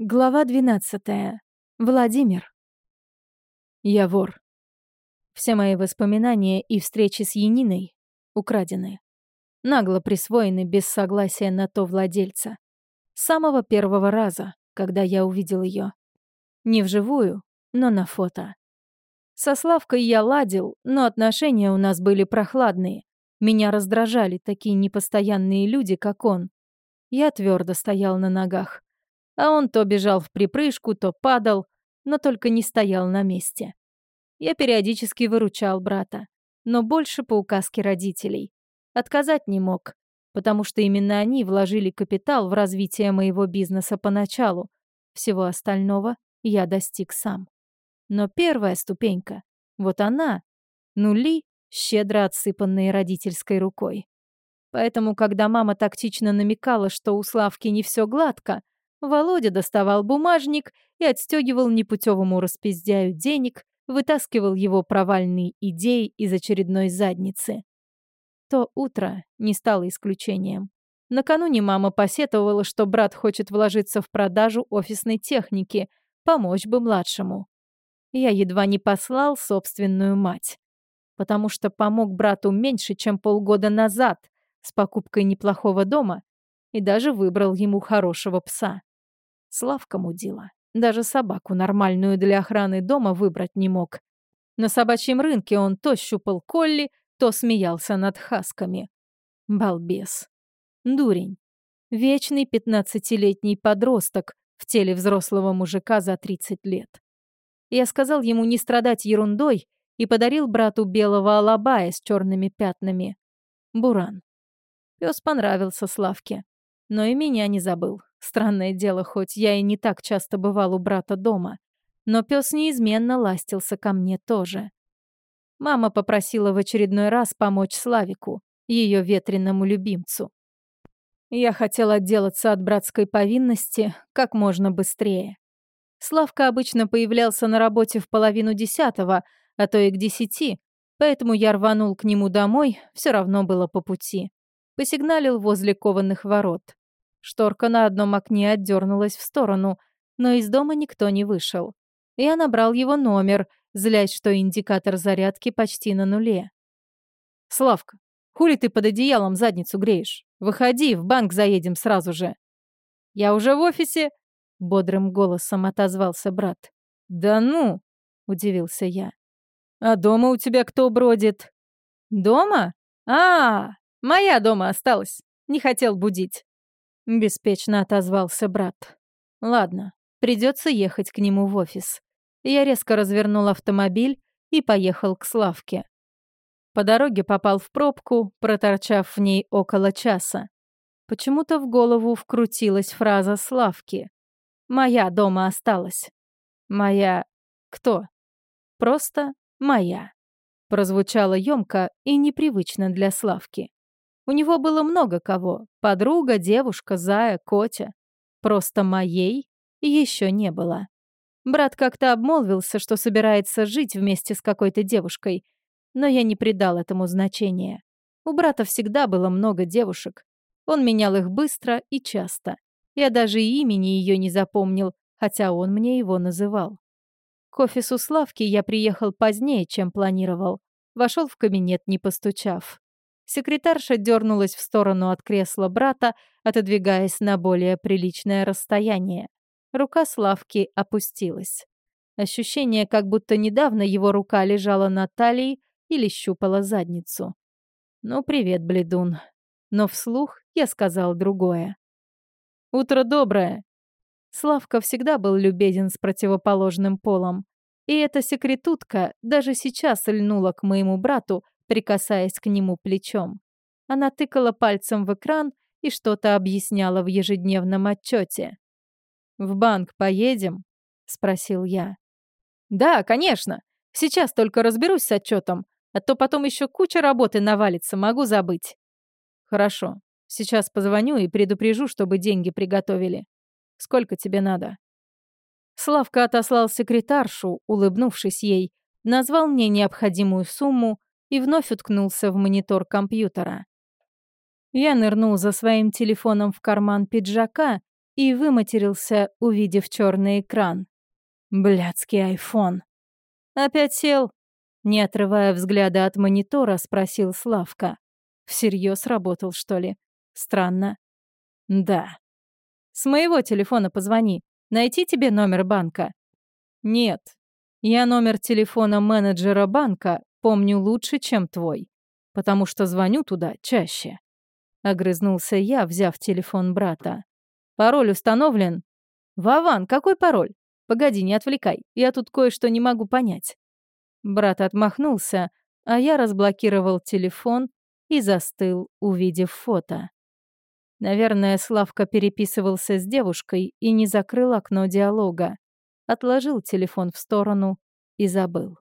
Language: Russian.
Глава 12. Владимир. Я вор. Все мои воспоминания и встречи с Яниной украдены. Нагло присвоены без согласия на то владельца. С самого первого раза, когда я увидел ее. Не вживую, но на фото. Со Славкой я ладил, но отношения у нас были прохладные. Меня раздражали такие непостоянные люди, как он. Я твердо стоял на ногах а он то бежал в припрыжку, то падал, но только не стоял на месте. Я периодически выручал брата, но больше по указке родителей. Отказать не мог, потому что именно они вложили капитал в развитие моего бизнеса поначалу. Всего остального я достиг сам. Но первая ступенька, вот она, нули, щедро отсыпанные родительской рукой. Поэтому, когда мама тактично намекала, что у Славки не все гладко, Володя доставал бумажник и отстегивал непутевому распиздяю денег, вытаскивал его провальные идеи из очередной задницы. То утро не стало исключением. Накануне мама посетовала, что брат хочет вложиться в продажу офисной техники, помочь бы младшему. Я едва не послал собственную мать, потому что помог брату меньше, чем полгода назад с покупкой неплохого дома и даже выбрал ему хорошего пса. Славка мудила. Даже собаку нормальную для охраны дома выбрать не мог. На собачьем рынке он то щупал Колли, то смеялся над хасками. Балбес. Дурень. Вечный пятнадцатилетний подросток в теле взрослого мужика за 30 лет. Я сказал ему не страдать ерундой и подарил брату белого алабая с черными пятнами. Буран. Пес понравился Славке, но и меня не забыл. Странное дело, хоть я и не так часто бывал у брата дома, но пес неизменно ластился ко мне тоже. Мама попросила в очередной раз помочь Славику, ее ветреному любимцу. Я хотел отделаться от братской повинности как можно быстрее. Славка обычно появлялся на работе в половину десятого, а то и к десяти, поэтому я рванул к нему домой, все равно было по пути. Посигналил возле кованых ворот. Шторка на одном окне отдернулась в сторону, но из дома никто не вышел. Я набрал его номер, злясь, что индикатор зарядки почти на нуле. «Славка, хули ты под одеялом задницу греешь? Выходи, в банк заедем сразу же». «Я уже в офисе», — бодрым голосом отозвался брат. «Да ну!» — удивился я. «А дома у тебя кто бродит?» «Дома? А, моя дома осталась. Не хотел будить». Беспечно отозвался брат. Ладно, придется ехать к нему в офис. Я резко развернул автомобиль и поехал к Славке. По дороге попал в пробку, проторчав в ней около часа. Почему-то в голову вкрутилась фраза Славки. «Моя дома осталась». «Моя... кто?» «Просто моя». Прозвучало ёмко и непривычно для Славки. У него было много кого. Подруга, девушка, зая, Котя. Просто моей еще не было. Брат как-то обмолвился, что собирается жить вместе с какой-то девушкой, но я не придал этому значения. У брата всегда было много девушек. Он менял их быстро и часто. Я даже имени ее не запомнил, хотя он мне его называл. К офису Славки я приехал позднее, чем планировал. Вошел в кабинет, не постучав. Секретарша дернулась в сторону от кресла брата, отодвигаясь на более приличное расстояние. Рука Славки опустилась. Ощущение, как будто недавно его рука лежала на талии или щупала задницу. «Ну, привет, бледун». Но вслух я сказал другое. «Утро доброе». Славка всегда был любезен с противоположным полом. И эта секретутка даже сейчас льнула к моему брату, прикасаясь к нему плечом. Она тыкала пальцем в экран и что-то объясняла в ежедневном отчете. «В банк поедем?» — спросил я. «Да, конечно. Сейчас только разберусь с отчетом, а то потом еще куча работы навалится, могу забыть». «Хорошо. Сейчас позвоню и предупрежу, чтобы деньги приготовили. Сколько тебе надо?» Славка отослал секретаршу, улыбнувшись ей, назвал мне необходимую сумму, и вновь уткнулся в монитор компьютера. Я нырнул за своим телефоном в карман пиджака и выматерился, увидев черный экран. Блядский айфон. Опять сел? Не отрывая взгляда от монитора, спросил Славка. Всерьез работал, что ли? Странно. Да. С моего телефона позвони. Найти тебе номер банка? Нет. Я номер телефона менеджера банка помню лучше, чем твой, потому что звоню туда чаще. Огрызнулся я, взяв телефон брата. Пароль установлен? Вован, какой пароль? Погоди, не отвлекай, я тут кое-что не могу понять. Брат отмахнулся, а я разблокировал телефон и застыл, увидев фото. Наверное, Славка переписывался с девушкой и не закрыл окно диалога. Отложил телефон в сторону и забыл.